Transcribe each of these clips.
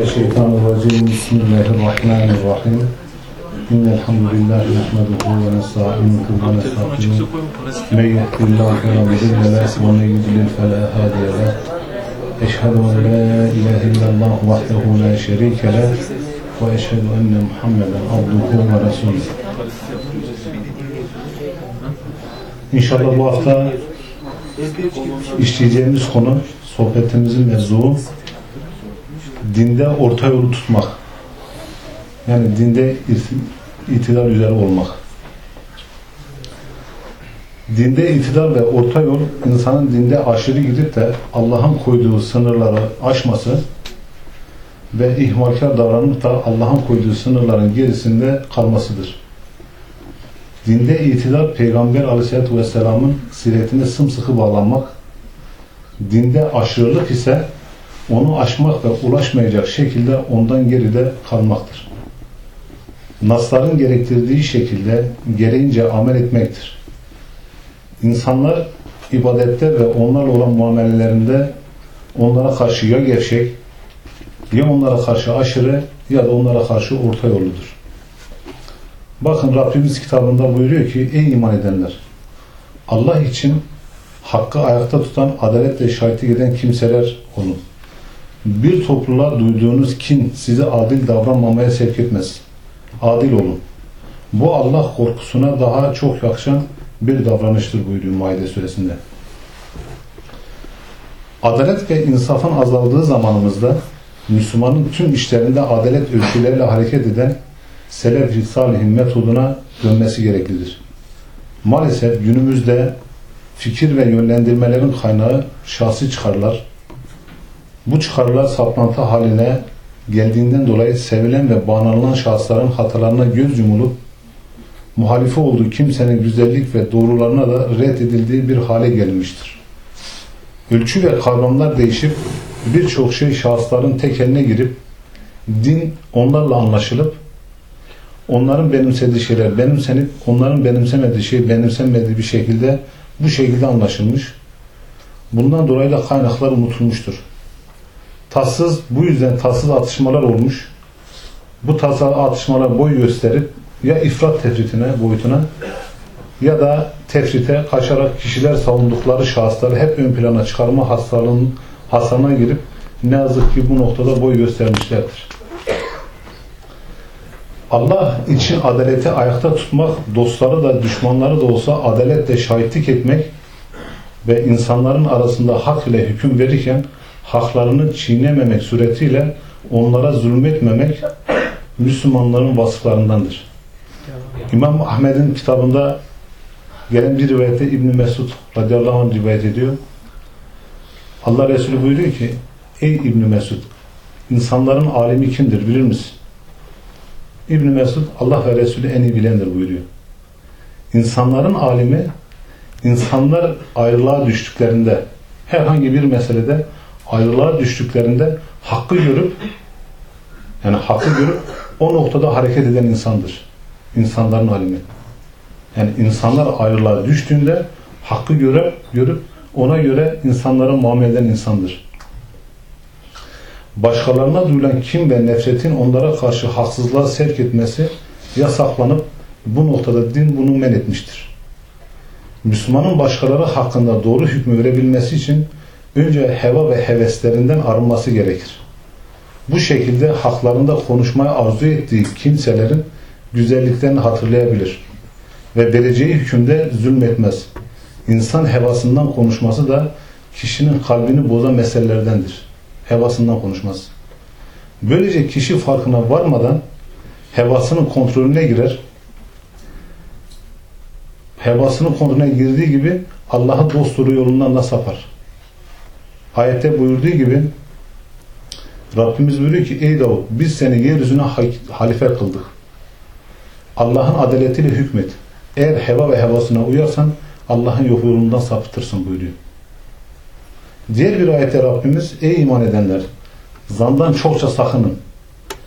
الشيطان الرجيم بسم الله الرحمن الرحيم إن الحمد لله نحمده ونستعينه ونستغفره من يهد الله فلا مضل له ومن يضلل فلا هادي له أشهد أن لا إله إلا الله وحده لا شريك له وأشهد أن محمدا عبده ورسوله İnşallah bu hafta işleyeceğimiz konu sohbetimizin mevzuu dinde orta yolu tutmak. Yani dinde itidal üzere olmak. Dinde itidal ve orta yol insanın dinde aşırı gidip de Allah'ın koyduğu sınırları aşması ve ihmalkar davranıp da Allah'ın koyduğu sınırların gerisinde kalmasıdır. Dinde itidal Peygamber aleyhissalatü vesselamın siretine sımsıkı bağlanmak, dinde aşırılık ise onu aşmak ve ulaşmayacak şekilde ondan geride kalmaktır. Nasların gerektirdiği şekilde gereğince amel etmektir. İnsanlar ibadette ve onlarla olan muamelelerinde onlara karşı ya gevşek, ya onlara karşı aşırı ya da onlara karşı orta yolludur. Bakın Rabbimiz kitabında buyuruyor ki ey iman edenler Allah için hakkı ayakta tutan adaletle şahitlik eden kimseler olun. Bir topluluğa duyduğunuz kin sizi adil davranmamaya sevk etmez. Adil olun. Bu Allah korkusuna daha çok yakışan bir davranıştır buyuruyor Maide suresinde. Adalet ve insafın azaldığı zamanımızda Müslümanın tüm işlerinde adalet ölçüleriyle hareket eden selef-i salihin metoduna dönmesi gereklidir. Maalesef günümüzde fikir ve yönlendirmelerin kaynağı şahsi çıkarlar, bu çıkarlar saplantı haline geldiğinden dolayı sevilen ve bağlanılan şahısların hatalarına göz yumulup muhalife olduğu kimsenin güzellik ve doğrularına da reddedildiği bir hale gelmiştir. Ölçü ve kavramlar değişip birçok şey şahısların tekeline girip din onlarla anlaşılıp onların benimsediği şeyler benimsenip onların benimsemediği şey benimsenmediği bir şekilde bu şekilde anlaşılmış. Bundan dolayı da kaynaklar unutulmuştur tatsız bu yüzden tatsız atışmalar olmuş. Bu tatsız atışmalar boy gösterip ya ifrat tefritine boyutuna ya da tefrite kaçarak kişiler savundukları şahısları hep ön plana çıkarma hastalığının hasana girip ne yazık ki bu noktada boy göstermişlerdir. Allah için adaleti ayakta tutmak, dostları da düşmanları da olsa adaletle şahitlik etmek ve insanların arasında hak ile hüküm verirken haklarını çiğnememek suretiyle onlara zulmetmemek Müslümanların vasıflarındandır. İmam Ahmet'in kitabında gelen bir rivayette İbn Mesud radıyallahu anh rivayet ediyor. Allah Resulü buyuruyor ki Ey İbn Mesud insanların alimi kimdir bilir misin? İbn Mesud Allah ve Resulü en iyi bilendir buyuruyor. İnsanların alimi insanlar ayrılığa düştüklerinde herhangi bir meselede ayrılığa düştüklerinde hakkı görüp yani hakkı görüp o noktada hareket eden insandır. İnsanların alimi. Yani insanlar ayrılığa düştüğünde hakkı görüp, görüp ona göre insanlara muamele eden insandır. Başkalarına duyulan kim ve nefretin onlara karşı haksızlığa sevk etmesi yasaklanıp bu noktada din bunu men etmiştir. Müslümanın başkaları hakkında doğru hükmü verebilmesi için önce heva ve heveslerinden arınması gerekir. Bu şekilde haklarında konuşmaya arzu ettiği kimselerin güzelliklerini hatırlayabilir ve vereceği hükümde zulmetmez. İnsan hevasından konuşması da kişinin kalbini bozan meselelerdendir. Hevasından konuşması. Böylece kişi farkına varmadan hevasının kontrolüne girer. Hevasının kontrolüne girdiği gibi Allah'ı dost yolundan da sapar. Ayette buyurduğu gibi Rabbimiz buyuruyor ki ey Davud biz seni yeryüzüne halife kıldık. Allah'ın adaletiyle hükmet. Eğer heva ve hevasına uyarsan Allah'ın yolundan sapıtırsın buyuruyor. Diğer bir ayette Rabbimiz ey iman edenler zandan çokça sakının.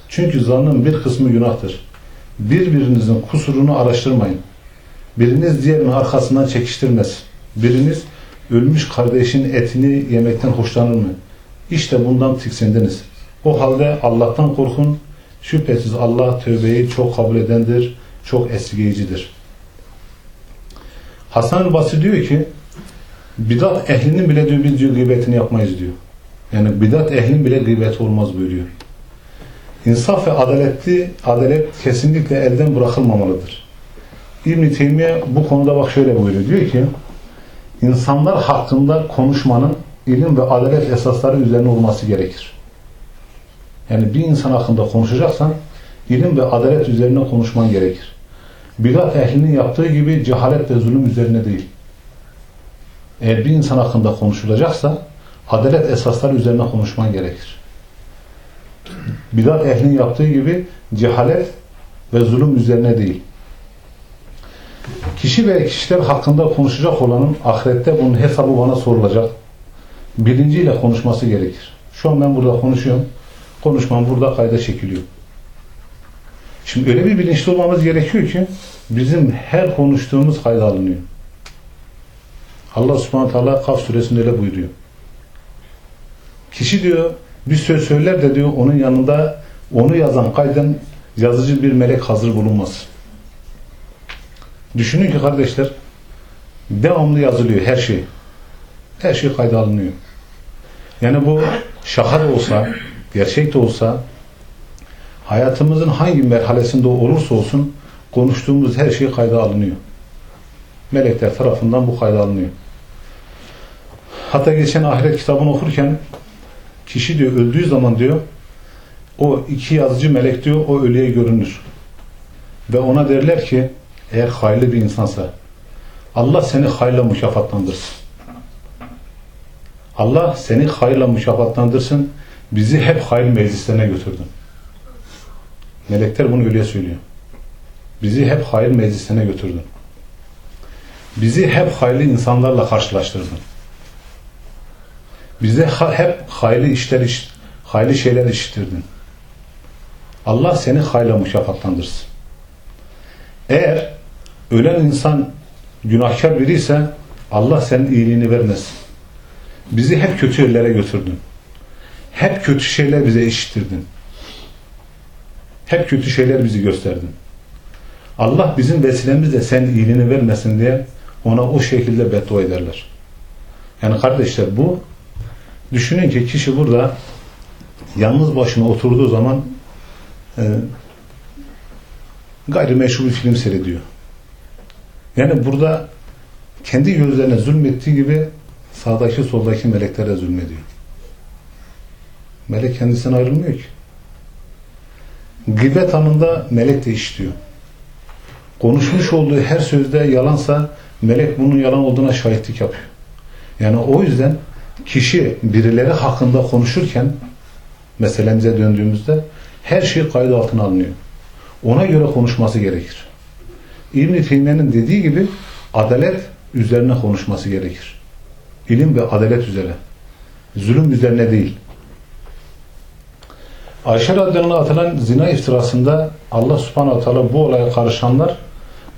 Çünkü zannın bir kısmı günahtır. Birbirinizin kusurunu araştırmayın. Biriniz diğerinin arkasından çekiştirmez. Biriniz ölmüş kardeşin etini yemekten hoşlanır mı? İşte bundan tiksindiniz. O halde Allah'tan korkun. Şüphesiz Allah tövbeyi çok kabul edendir, çok esirgeyicidir. Hasan-ı Basri diyor ki bidat ehlinin bile diyor biz diyor gıybetini yapmayız diyor. Yani bidat ehlinin bile gıybeti olmaz buyuruyor. İnsaf ve adaletli adalet kesinlikle elden bırakılmamalıdır. İbn Teymiye bu konuda bak şöyle buyuruyor. Diyor ki insanlar hakkında konuşmanın ilim ve adalet esasları üzerine olması gerekir. Yani bir insan hakkında konuşacaksan ilim ve adalet üzerine konuşman gerekir. Bidat ehlinin yaptığı gibi cehalet ve zulüm üzerine değil. Eğer bir insan hakkında konuşulacaksa adalet esasları üzerine konuşman gerekir. Bidat ehlinin yaptığı gibi cehalet ve zulüm üzerine değil. Kişi ve kişiler hakkında konuşacak olanın ahirette bunun hesabı bana sorulacak. Bilinciyle konuşması gerekir. Şu an ben burada konuşuyorum. Konuşmam burada kayda çekiliyor. Şimdi öyle bir bilinçli olmamız gerekiyor ki bizim her konuştuğumuz kayda alınıyor. Allah subhanahu teala Kaf suresinde öyle buyuruyor. Kişi diyor bir söz söyler de diyor onun yanında onu yazan kayden yazıcı bir melek hazır bulunmaz. Düşünün ki kardeşler devamlı yazılıyor her şey. Her şey kayda alınıyor. Yani bu şaka da olsa, gerçek de olsa hayatımızın hangi merhalesinde olursa olsun konuştuğumuz her şey kayda alınıyor. Melekler tarafından bu kayda alınıyor. Hatta geçen ahiret kitabını okurken kişi diyor öldüğü zaman diyor o iki yazıcı melek diyor o ölüye görünür. Ve ona derler ki eğer hayırlı bir insansa Allah seni hayırla mükafatlandırsın. Allah seni hayırla mükafatlandırsın. Bizi hep hayır meclislerine götürdün. Melekler bunu öyle söylüyor. Bizi hep hayır meclisine götürdün. Bizi hep hayırlı insanlarla karşılaştırdın. Bize hep hayırlı işler, hayırlı şeyler işittirdin. Allah seni hayırla mükafatlandırsın. Eğer ölen insan günahkar biri ise Allah senin iyiliğini vermesin. Bizi hep kötü yerlere götürdün. Hep kötü şeyler bize işittirdin. Hep kötü şeyler bizi gösterdin. Allah bizim vesilemizle sen iyiliğini vermesin diye ona o şekilde beddua ederler. Yani kardeşler bu düşünün ki kişi burada yalnız başına oturduğu zaman e, gayrimeşru bir film seyrediyor. Yani burada kendi gözlerine zulmettiği gibi sağdaki soldaki meleklere zulmediyor. Melek kendisinden ayrılmıyor ki. Gıybet anında melek de işliyor. Konuşmuş olduğu her sözde yalansa melek bunun yalan olduğuna şahitlik yapıyor. Yani o yüzden kişi birileri hakkında konuşurken meselemize döndüğümüzde her şey kaydı altına alınıyor. Ona göre konuşması gerekir. İbn-i dediği gibi adalet üzerine konuşması gerekir. İlim ve adalet üzere. Zulüm üzerine değil. Ayşe radıyallahu atılan zina iftirasında Allah subhanahu teala bu olaya karışanlar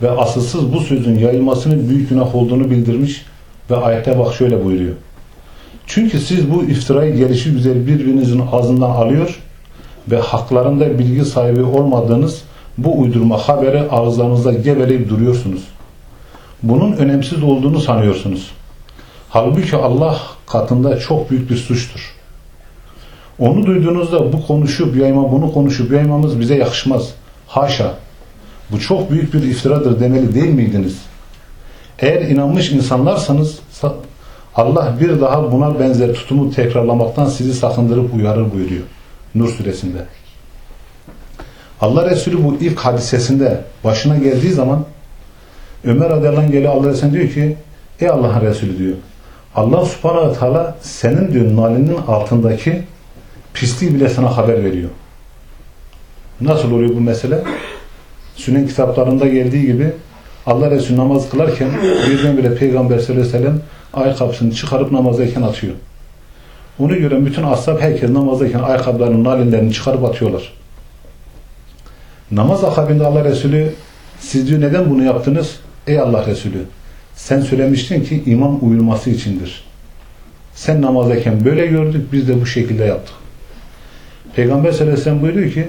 ve asılsız bu sözün yayılmasının büyük günah olduğunu bildirmiş ve ayette bak şöyle buyuruyor. Çünkü siz bu iftirayı gelişi güzel birbirinizin ağzından alıyor ve haklarında bilgi sahibi olmadığınız bu uydurma haberi ağızlarınızda geveleyip duruyorsunuz. Bunun önemsiz olduğunu sanıyorsunuz. Halbuki Allah katında çok büyük bir suçtur. Onu duyduğunuzda bu konuşup yayma, bunu konuşup yaymamız bize yakışmaz. Haşa. Bu çok büyük bir iftiradır demeli değil miydiniz? Eğer inanmış insanlarsanız Allah bir daha buna benzer tutumu tekrarlamaktan sizi sakındırıp uyarır buyuruyor. Nur suresinde. Allah Resulü bu ilk hadisesinde başına geldiği zaman Ömer radıyallahu geliyor Allah Resulü diyor ki Ey Allah'ın Resulü diyor Allah subhanahu teala senin diyor nalinin altındaki pisliği bile sana haber veriyor. Nasıl oluyor bu mesele? Sünnen kitaplarında geldiği gibi Allah Resulü namaz kılarken birdenbire Peygamber sallallahu aleyhi ve sellem ayakkabısını çıkarıp namazdayken atıyor. Onu gören bütün ashab herkes namazdayken ayakkabılarının nalinlerini çıkarıp atıyorlar. Namaz akabinde Allah Resulü siz diyor neden bunu yaptınız? Ey Allah Resulü sen söylemiştin ki imam uyulması içindir. Sen namazdayken böyle gördük biz de bu şekilde yaptık. Peygamber sallallahu aleyhi sellem buyuruyor ki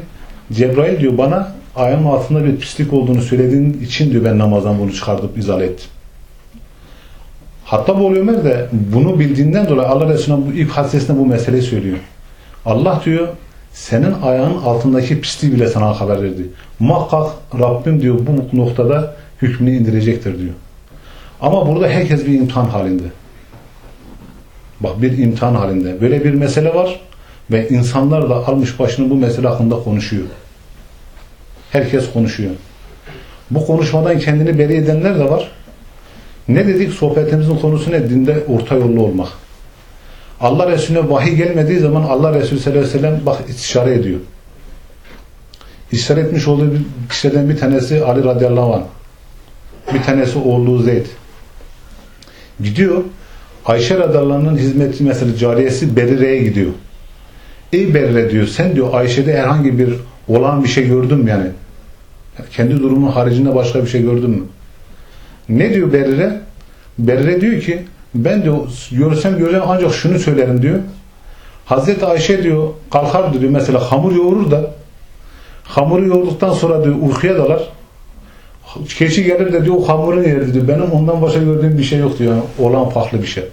Cebrail diyor bana ayağımın altında bir pislik olduğunu söylediğin için diyor ben namazdan bunu çıkartıp izale ettim. Hatta bu Ömer de bunu bildiğinden dolayı Allah Resulü'nün ilk hadisesinde bu meseleyi söylüyor. Allah diyor senin ayağın altındaki pisliği bile sana haber verdi. Muhakkak Rabbim diyor bu noktada hükmünü indirecektir diyor. Ama burada herkes bir imtihan halinde. Bak bir imtihan halinde. Böyle bir mesele var ve insanlar da almış başını bu mesele hakkında konuşuyor. Herkes konuşuyor. Bu konuşmadan kendini beri edenler de var. Ne dedik? Sohbetimizin konusu ne? Dinde orta yollu olmak. Allah Resulüne vahiy gelmediği zaman Allah Resulü sallallahu aleyhi ve sellem bak istişare ediyor. İstişare etmiş olduğu kişilerden bir tanesi Ali radıyallahu anh. Bir tanesi oğlu Zeyd. Gidiyor. Ayşe radıyallahu hizmetçi mesela cariyesi Berire'ye gidiyor. Ey Berire diyor sen diyor Ayşe'de herhangi bir olan bir şey gördün mü yani? Kendi durumun haricinde başka bir şey gördün mü? Ne diyor Berire? Berire diyor ki ben diyor görsem görsem ancak şunu söylerim diyor. Hazreti Ayşe diyor kalkar diyor mesela hamur yoğurur da hamuru yoğurduktan sonra diyor uykuya dalar. Keçi gelir de diyor o hamurun yerdi diyor. Benim ondan başka gördüğüm bir şey yok diyor. Olan farklı bir şey.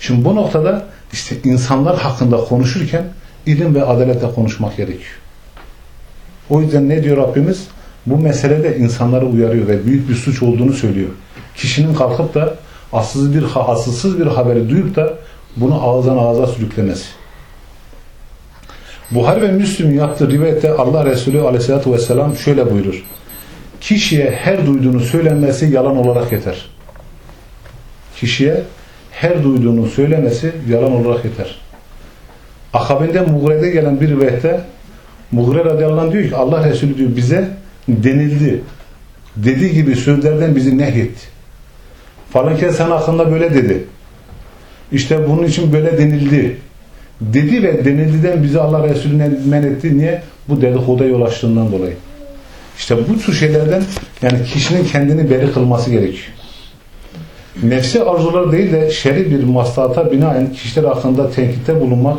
Şimdi bu noktada işte insanlar hakkında konuşurken ilim ve adaletle konuşmak gerekiyor. O yüzden ne diyor Rabbimiz? Bu meselede insanları uyarıyor ve büyük bir suç olduğunu söylüyor. Kişinin kalkıp da asılsız bir, asılsız bir haberi duyup da bunu ağızdan ağza sürüklemesi. Buhari ve Müslüm'ün yaptığı rivayette Allah Resulü aleyhissalatü vesselam şöyle buyurur. Kişiye her duyduğunu söylenmesi yalan olarak yeter. Kişiye her duyduğunu söylemesi yalan olarak yeter. Akabinde Mughre'de gelen bir rivayette Mughre radıyallahu anh diyor ki Allah Resulü diyor bize denildi. Dediği gibi sözlerden bizi nehyetti. Falan kez sen hakkında böyle dedi. İşte bunun için böyle denildi. Dedi ve denildiden bizi Allah Resulüne men etti. Niye? Bu dedikoda yol açtığından dolayı. İşte bu tür şeylerden yani kişinin kendini beri kılması gerekiyor. Nefsi arzuları değil de şer'i bir maslahata binaen kişiler hakkında tenkitte bulunmak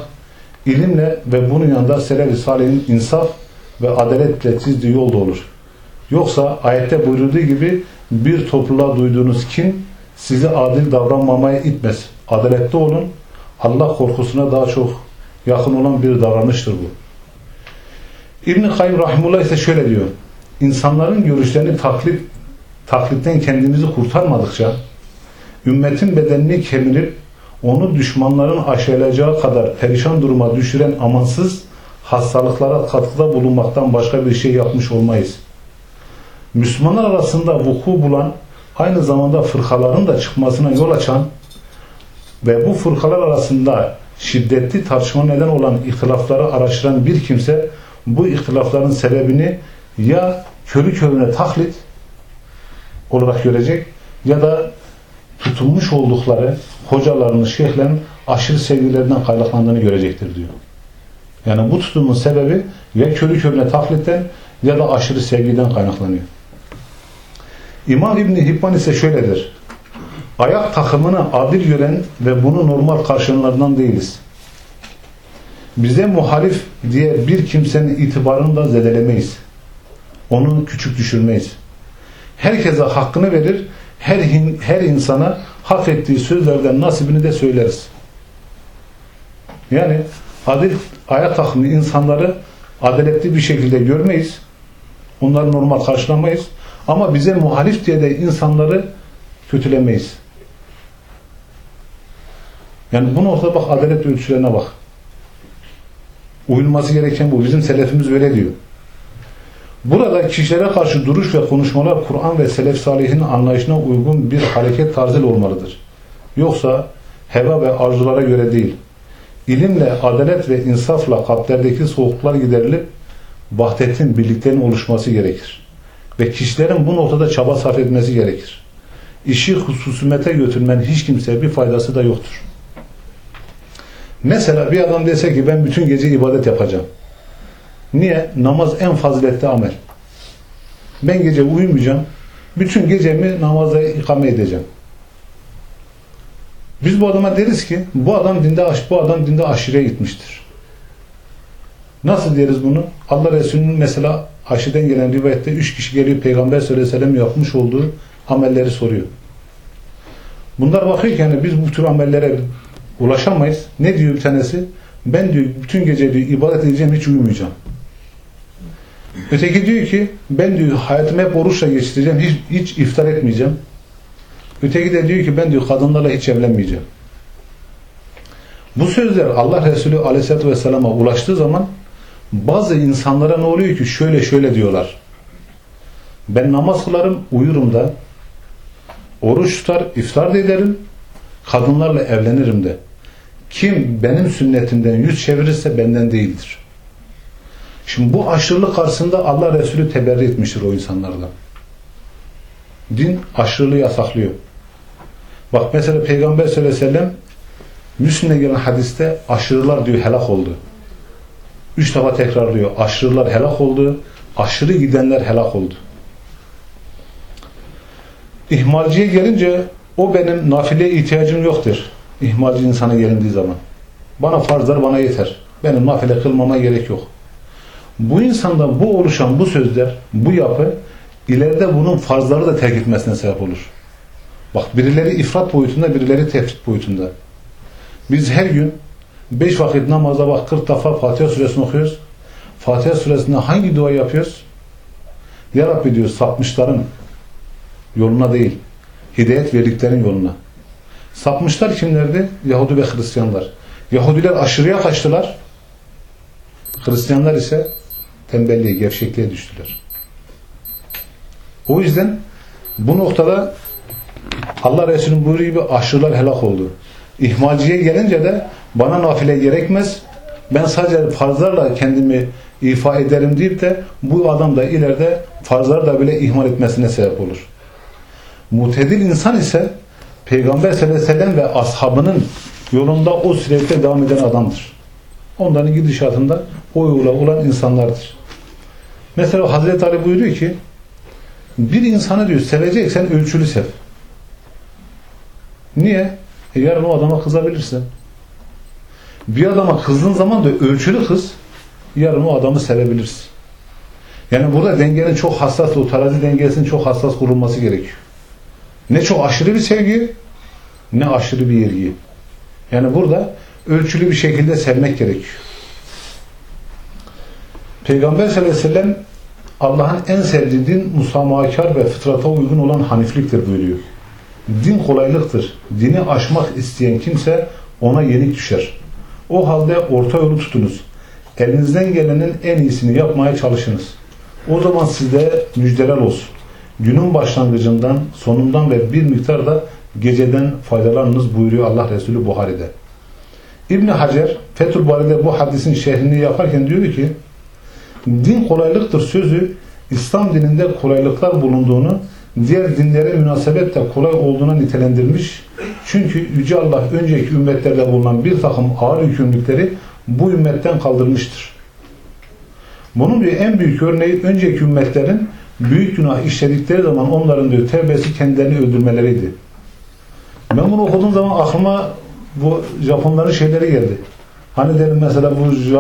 ilimle ve bunun yanında selef-i salihin insaf ve adaletle çizdiği yolda olur. Yoksa ayette buyurduğu gibi bir topluluğa duyduğunuz kin sizi adil davranmamaya itmez. Adaletli olun. Allah korkusuna daha çok yakın olan bir davranıştır bu. İbn-i Kayyum Rahimullah ise şöyle diyor. İnsanların görüşlerini taklit, taklitten kendimizi kurtarmadıkça ümmetin bedenini kemirip onu düşmanların aşağılayacağı kadar perişan duruma düşüren amansız hastalıklara katkıda bulunmaktan başka bir şey yapmış olmayız. Müslümanlar arasında vuku bulan aynı zamanda fırkaların da çıkmasına yol açan ve bu fırkalar arasında şiddetli tartışma neden olan ihtilafları araştıran bir kimse bu ihtilafların sebebini ya körü körüne taklit olarak görecek ya da tutulmuş oldukları hocalarının, şeyhlerin aşırı sevgilerinden kaynaklandığını görecektir diyor. Yani bu tutumun sebebi ya körü körüne taklitten ya da aşırı sevgiden kaynaklanıyor. İmam İbni Hibban ise şöyledir. Ayak takımını adil gören ve bunu normal karşılayanlardan değiliz. Bize muhalif diye bir kimsenin itibarını da zedelemeyiz. Onu küçük düşürmeyiz. Herkese hakkını verir, her, her insana hak ettiği sözlerden nasibini de söyleriz. Yani adil ayak takımı insanları adaletli bir şekilde görmeyiz. Onları normal karşılamayız. Ama bize muhalif diye de insanları kötülemeyiz. Yani bu noktada bak adalet ölçülerine bak. Uyulması gereken bu. Bizim selefimiz öyle diyor. Burada kişilere karşı duruş ve konuşmalar Kur'an ve selef salihin anlayışına uygun bir hareket tarzı olmalıdır. Yoksa heva ve arzulara göre değil. İlimle, adalet ve insafla kalplerdeki soğuklar giderilip vahdetin, birliklerin oluşması gerekir. Ve kişilerin bu noktada çaba sarf etmesi gerekir. İşi hususumete götürmenin hiç kimseye bir faydası da yoktur. Mesela bir adam dese ki ben bütün gece ibadet yapacağım. Niye? Namaz en faziletli amel. Ben gece uyumayacağım. Bütün gecemi namaza ikame edeceğim. Biz bu adama deriz ki bu adam dinde bu adam dinde aşırıya gitmiştir. Nasıl deriz bunu? Allah Resulü'nün mesela Ayşe'den gelen rivayette üç kişi geliyor Peygamber sallallahu yapmış olduğu amelleri soruyor. Bunlar bakıyor ki yani biz bu tür amellere ulaşamayız. Ne diyor bir tanesi? Ben diyor bütün gece diyor ibadet edeceğim hiç uyumayacağım. Öteki diyor ki ben diyor hayatımı hep oruçla geçireceğim hiç, hiç iftar etmeyeceğim. Öteki de diyor ki ben diyor kadınlarla hiç evlenmeyeceğim. Bu sözler Allah Resulü Aleyhisselatü Vesselam'a ulaştığı zaman bazı insanlara ne oluyor ki şöyle şöyle diyorlar. Ben namaz kılarım, uyurum da oruç tutar, iftar da ederim, kadınlarla evlenirim de. Kim benim sünnetimden yüz çevirirse benden değildir. Şimdi bu aşırılık karşısında Allah Resulü teberri etmiştir o insanlardan. Din aşırılığı yasaklıyor. Bak mesela Peygamber sallallahu aleyhi ve sellem Müslim'e gelen hadiste aşırılar diyor helak oldu. Üç defa tekrarlıyor. Aşırılar helak oldu. Aşırı gidenler helak oldu. İhmalciye gelince o benim nafileye ihtiyacım yoktur. İhmalci insana gelindiği zaman. Bana farzlar bana yeter. Benim nafile kılmama gerek yok. Bu insanda bu oluşan bu sözler, bu yapı ileride bunun farzları da terk etmesine sebep olur. Bak birileri ifrat boyutunda, birileri tefrit boyutunda. Biz her gün beş vakit namaza bak 40 defa Fatiha suresini okuyoruz. Fatiha suresinde hangi dua yapıyoruz? Ya Rabbi diyor sapmışların yoluna değil, hidayet verdiklerin yoluna. Sapmışlar kimlerdi? Yahudi ve Hristiyanlar. Yahudiler aşırıya kaçtılar. Hristiyanlar ise tembelliğe, gevşekliğe düştüler. O yüzden bu noktada Allah Resulü'nün buyruğu gibi aşırılar helak oldu. İhmalciye gelince de bana nafile gerekmez. Ben sadece farzlarla kendimi ifa ederim deyip de bu adam da ileride farzları da bile ihmal etmesine sebep olur. Mutedil insan ise Peygamber sallallahu aleyhi ve sellem ve ashabının yolunda o sürekli devam eden adamdır. Onların gidişatında o yola olan insanlardır. Mesela Hazreti Ali buyuruyor ki bir insanı diyor seveceksen ölçülü sev. Niye? E yarın o adama kızabilirsin. Bir adama kızdığın zaman da ölçülü kız yarın o adamı sevebilirsin. Yani burada dengenin çok hassas, o terazi dengesinin çok hassas kurulması gerekiyor. Ne çok aşırı bir sevgi ne aşırı bir ilgi. Yani burada ölçülü bir şekilde sevmek gerekiyor. Peygamber sallallahu aleyhi ve sellem Allah'ın en sevdiği din musamahakar ve fıtrata uygun olan hanifliktir buyuruyor. Din kolaylıktır. Dini aşmak isteyen kimse ona yenik düşer. O halde orta yolu tutunuz. Elinizden gelenin en iyisini yapmaya çalışınız. O zaman sizde müjdeler olsun. Günün başlangıcından, sonundan ve bir miktar da geceden faydalanınız buyuruyor Allah Resulü Buhari'de. İbn Hacer Fethül Bari'de bu hadisin şerhini yaparken diyor ki din kolaylıktır sözü İslam dininde kolaylıklar bulunduğunu diğer dinlere münasebetle kolay olduğuna nitelendirmiş. Çünkü Yüce Allah önceki ümmetlerde bulunan bir takım ağır yükümlülükleri bu ümmetten kaldırmıştır. Bunun bir en büyük örneği önceki ümmetlerin büyük günah işledikleri zaman onların diyor tevbesi kendilerini öldürmeleriydi. Ben bunu okuduğum zaman aklıma bu Japonların şeyleri geldi. Hani dedim mesela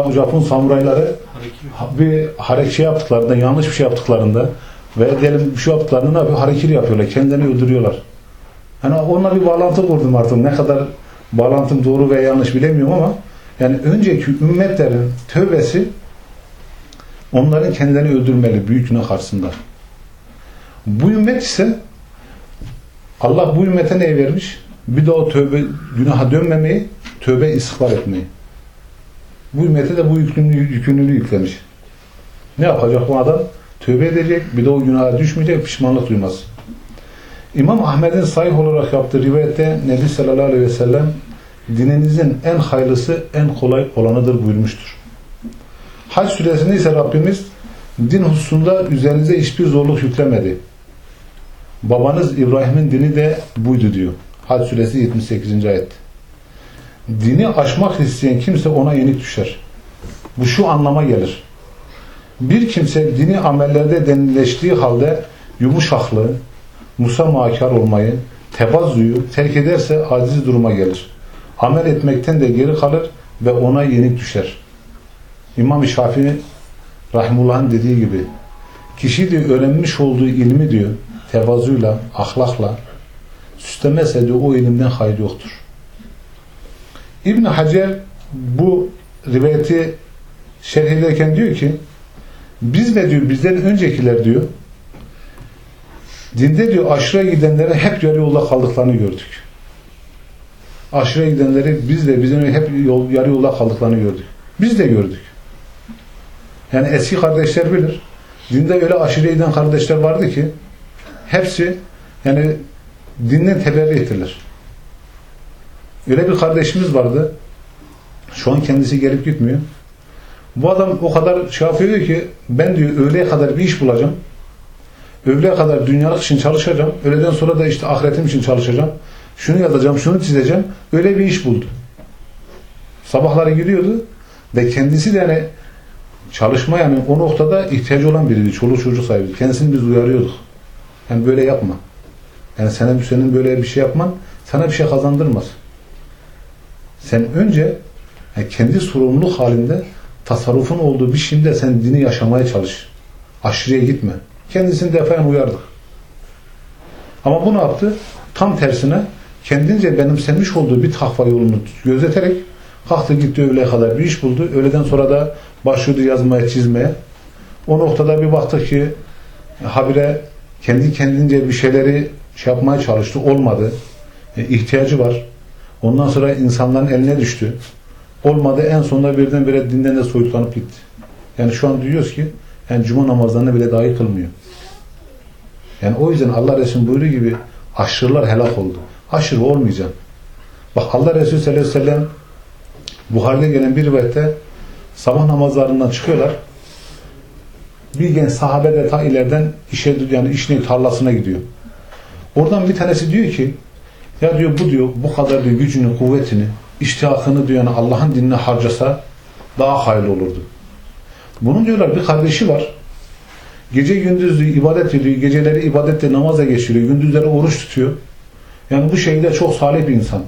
bu Japon samurayları bir hareket şey yaptıklarında, yanlış bir şey yaptıklarında veya diyelim bir şey yaptıklarında ne yapıyor? Harekiri yapıyorlar. Kendilerini öldürüyorlar. Hani onunla bir bağlantı kurdum artık. Ne kadar bağlantım doğru veya yanlış bilemiyorum ama yani önceki ümmetlerin tövbesi onların kendilerini öldürmeli büyük günah karşısında. Bu ümmet ise Allah bu ümmete ne vermiş? Bir de o tövbe, günaha dönmemeyi, tövbe istiğfar etmeyi. Bu ümmete de bu yükümlülüğü, yükümlülüğü yüklemiş. Ne yapacak bu adam? Tövbe edecek, bir de o günaha düşmeyecek, pişmanlık duymaz. İmam Ahmet'in sahih olarak yaptığı rivayette Nebi sallallahu aleyhi ve sellem dininizin en hayırlısı, en kolay olanıdır buyurmuştur. Hac suresinde ise Rabbimiz din hususunda üzerinize hiçbir zorluk yüklemedi. Babanız İbrahim'in dini de buydu diyor. Hac suresi 78. ayet. Dini aşmak isteyen kimse ona yenik düşer. Bu şu anlama gelir. Bir kimse dini amellerde denileştiği halde yumuşaklığı, musamahakar olmayı, tevazuyu terk ederse aciz duruma gelir. Amel etmekten de geri kalır ve ona yenik düşer. İmam-ı Şafii Rahimullah'ın dediği gibi kişi diyor öğrenmiş olduğu ilmi diyor tevazuyla, ahlakla süslemezse diyor o ilimden hayır yoktur. İbn Hacer bu rivayeti şerh ederken diyor ki biz de diyor bizden öncekiler diyor dinde diyor aşırıya gidenlere hep yarı yolda kaldıklarını gördük. Aşırıya gidenleri biz de bizden hep yol, yarı yolda kaldıklarını gördük. Biz de gördük. Yani eski kardeşler bilir. Dinde öyle aşırıya giden kardeşler vardı ki hepsi yani dinden teberri ettiler. Öyle bir kardeşimiz vardı. Şu an kendisi gelip gitmiyor. Bu adam o kadar şey yapıyor ki ben diyor öğleye kadar bir iş bulacağım. Öğleye kadar dünyalık için çalışacağım. Öğleden sonra da işte ahiretim için çalışacağım. Şunu yazacağım, şunu çizeceğim. Öyle bir iş buldu. Sabahları gidiyordu ve kendisi de yani çalışma yani o noktada ihtiyacı olan biriydi. Çoluk çocuk sahibi. Kendisini biz uyarıyorduk. Yani böyle yapma. Yani senin, senin böyle bir şey yapman sana bir şey kazandırmaz. Sen önce yani kendi sorumluluk halinde tasarrufun olduğu bir şeyde sen dini yaşamaya çalış. Aşırıya gitme. Kendisini defayen uyardık. Ama bu ne yaptı? Tam tersine kendince benimsenmiş olduğu bir takva yolunu gözeterek kalktı gitti öğleye kadar bir iş buldu. Öğleden sonra da başladı yazmaya, çizmeye. O noktada bir baktı ki habire kendi kendince bir şeyleri şey yapmaya çalıştı. Olmadı. E, ihtiyacı var. Ondan sonra insanların eline düştü. Olmadı. En sonunda birdenbire dinden de soyutlanıp gitti. Yani şu an duyuyoruz ki yani cuma namazlarını bile dahi kılmıyor. Yani o yüzden Allah Resulü buyuruyor gibi aşırılar helak oldu. Aşırı olmayacak. Bak Allah Resulü sallallahu aleyhi ve sellem Buhari'de gelen bir rivayette sabah namazlarından çıkıyorlar. Bir genç sahabe de ta ileriden işe yani işine tarlasına gidiyor. Oradan bir tanesi diyor ki ya diyor bu diyor bu kadar diyor gücünü, kuvvetini, iştihakını yani Allah'ın dinine harcasa daha hayırlı olurdu. Bunun diyorlar bir kardeşi var. Gece gündüz diyor, ibadet ediyor. Geceleri ibadetle namaza geçiriyor. Gündüzleri oruç tutuyor. Yani bu şekilde çok salih bir insan.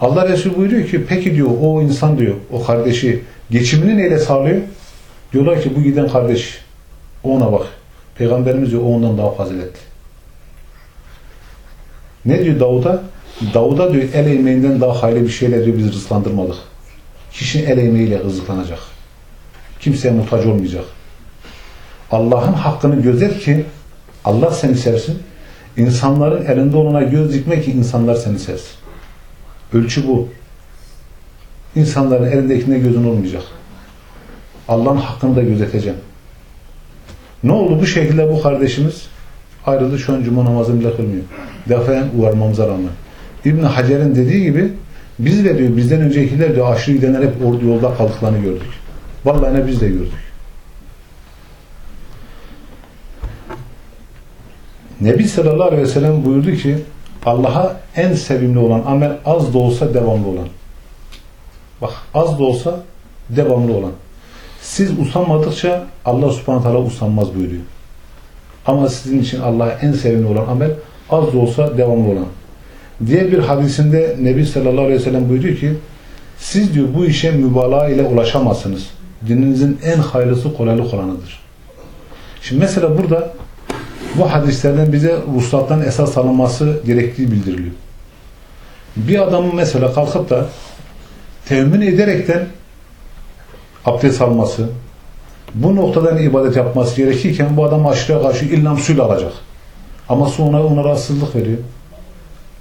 Allah Resulü buyuruyor ki peki diyor o insan diyor o kardeşi geçimini neyle sağlıyor? Diyorlar ki bu giden kardeş ona bak. Peygamberimiz diyor o ondan daha faziletli. Ne diyor Davud'a? Davud'a diyor el emeğinden daha hayırlı bir şeyle diyor biz rızklandırmadık. Kişinin el emeğiyle rızıklanacak. Kimseye muhtaç olmayacak. Allah'ın hakkını gözet ki Allah seni sevsin. İnsanların elinde olana göz dikme ki insanlar seni sevsin. Ölçü bu. İnsanların elindekine gözün olmayacak. Allah'ın hakkını da gözeteceğim. Ne oldu bu şekilde bu kardeşimiz ayrıldı şu an cuma namazını bile kılmıyor. Defayen uyarmamıza rağmen. İbn Hacer'in dediği gibi biz de diyor bizden öncekiler diyor aşırı gidenler hep ordu yolda kaldıklarını gördük. Vallahi ne biz de gördük. Nebi sallallahu aleyhi ve sellem buyurdu ki Allah'a en sevimli olan amel az da olsa devamlı olan. Bak az da olsa devamlı olan. Siz usanmadıkça Allah subhanahu teala usanmaz buyuruyor. Ama sizin için Allah'a en sevimli olan amel az da olsa devamlı olan. Diğer bir hadisinde Nebi sallallahu aleyhi ve sellem buyuruyor ki siz diyor bu işe mübalağa ile ulaşamazsınız. Dininizin en hayırlısı kolaylık olanıdır. Şimdi mesela burada bu hadislerden bize ruhsattan esas alınması gerektiği bildiriliyor. Bir adamın mesela kalkıp da temin ederekten abdest alması, bu noktadan ibadet yapması gerekirken bu adam aşırıya karşı illam suyla alacak. Ama su ona, ona rahatsızlık veriyor.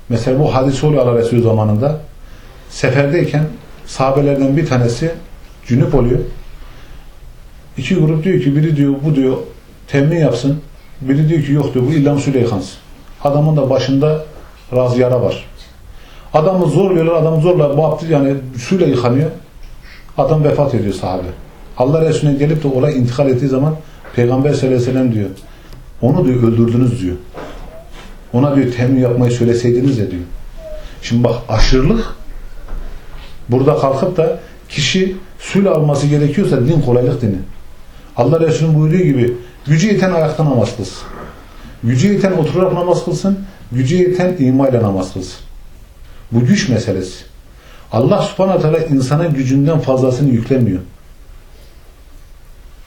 Mesela bu hadis oluyor Allah Resulü zamanında. Seferdeyken sahabelerden bir tanesi cünüp oluyor. İki grup diyor ki biri diyor bu diyor temin yapsın. Biri diyor ki yok diyor bu illam suyla yıkansın. Adamın da başında raz yara var. Adamı zorluyorlar, adamı zorla abdest yani suyla yıkanıyor. Adam vefat ediyor sahabe. Allah Resulüne gelip de olay intikal ettiği zaman Peygamber sallallahu aleyhi ve sellem diyor. Onu diyor öldürdünüz diyor. Ona diyor temin yapmayı söyleseydiniz ya diyor. Şimdi bak aşırılık burada kalkıp da kişi suyla alması gerekiyorsa din kolaylık dini. Allah Resulü'nün buyurduğu gibi gücü yeten ayakta namaz kılsın. Gücü yeten oturarak namaz kılsın. Gücü yeten ima ile namaz kılsın. Bu güç meselesi. Allah subhanahu teala insana gücünden fazlasını yüklemiyor.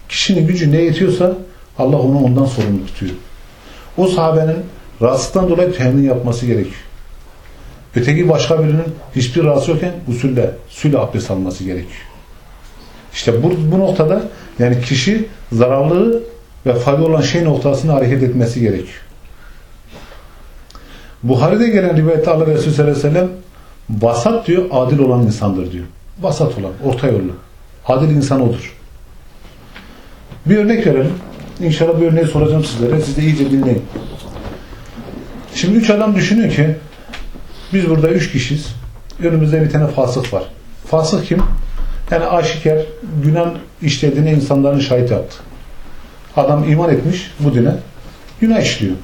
Kişinin gücü ne yetiyorsa Allah onu ondan sorumlu tutuyor. O sahabenin rahatsızlıktan dolayı temin yapması gerekiyor. Öteki başka birinin hiçbir rahatsız yokken usulle, suyla abdest alması gerekiyor. İşte bu, bu noktada yani kişi zararlı ve faydalı olan şey noktasında hareket etmesi gerekiyor. Buhari'de gelen rivayette Allah Resulü sallallahu aleyhi ve sellem vasat diyor, adil olan insandır diyor. Vasat olan, orta yollu. Adil insan odur. Bir örnek verelim. İnşallah bir örneği soracağım sizlere. Siz de iyice dinleyin. Şimdi üç adam düşünüyor ki biz burada üç kişiyiz. Önümüzde bir tane fasık var. Fasık kim? Yani aşikar günah işlediğine insanların şahit yaptı. Adam iman etmiş bu dine. Günah işliyor.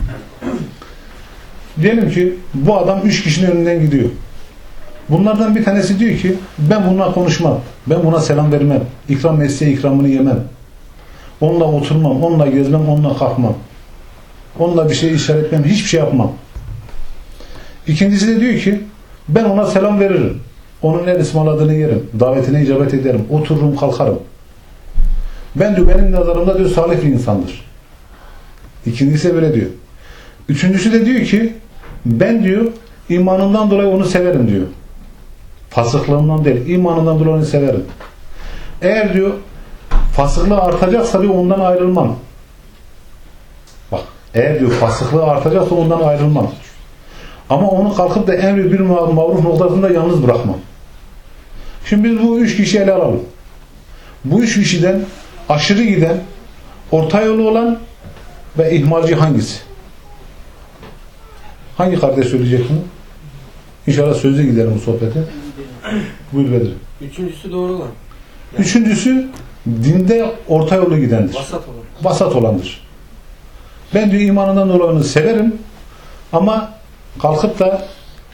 Diyelim ki bu adam üç kişinin önünden gidiyor. Bunlardan bir tanesi diyor ki ben bununla konuşmam. Ben buna selam vermem. İkram mesleği ikramını yemem. Onunla oturmam, onunla gezmem, onunla kalkmam. Onunla bir şey işaretmem, hiçbir şey yapmam. İkincisi de diyor ki ben ona selam veririm. Onun el ısmarladığını yerim. Davetine icabet ederim. Otururum, kalkarım. Ben diyor benim nazarımda diyor salih bir insandır. İkincisi böyle diyor. Üçüncüsü de diyor ki ben diyor imanından dolayı onu severim diyor. Fasıklığından değil, imanından dolayı onu severim. Eğer diyor fasıklığı artacaksa diyor ondan ayrılmam. Eğer diyor fasıklığı artacaksa ondan ayrılmam. Ama onu kalkıp da emri bir mavruf noktasında yalnız bırakmam. Şimdi biz bu üç kişi ele alalım. Bu üç kişiden aşırı giden, orta yolu olan ve ihmalci hangisi? Hangi kardeş söyleyecek bunu? İnşallah sözlü giderim bu sohbete. Buyur Bedir. Üçüncüsü doğru olan. Üçüncüsü dinde orta yolu gidendir. Vasat olan. Vasat olandır. Ben diyor imanından dolayı severim ama kalkıp da